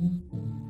うん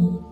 you.